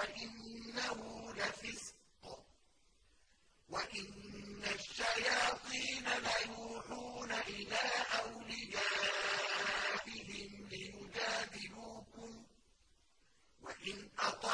وَإِنَّهُ لَفِسْقٌ ۗ. وَإِنَّ الشَّيَاطِينَ لَيُوحُونَ إِلَىٰ أَوْلِيَائِهِمْ لِيُجَادِلُوكُمْ ۖ. وَإِنْ أَطَعْتُمُوهُمْ